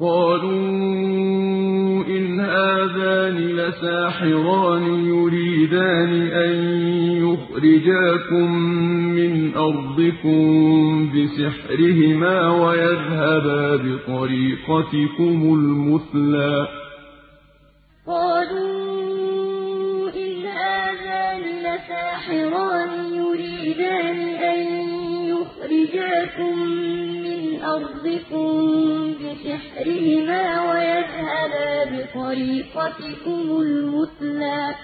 قَالُوا إِنْ هَٰذَانِ لَسَاحِرَانِ يُرِيدَانِ أَن يُخْرِجَاكُم مِّنْ أَرْضِكُم بِسِحْرِهِمَا وَيَذْهَبَا بِطَرِيقَتِكُمُ الْمُثْلَىٰ. قَالُوا إِنْ هَٰذَانِ لَسَاحِرَانِ يُرِيدَانِ أَن يُخْرِجَاكُم مِّنْ أَرْضِكُم بِسِحْرِهِمَا وَيَذْهَبَا بِطَرِيقَتِكُمُ الْمُثْلَىٰ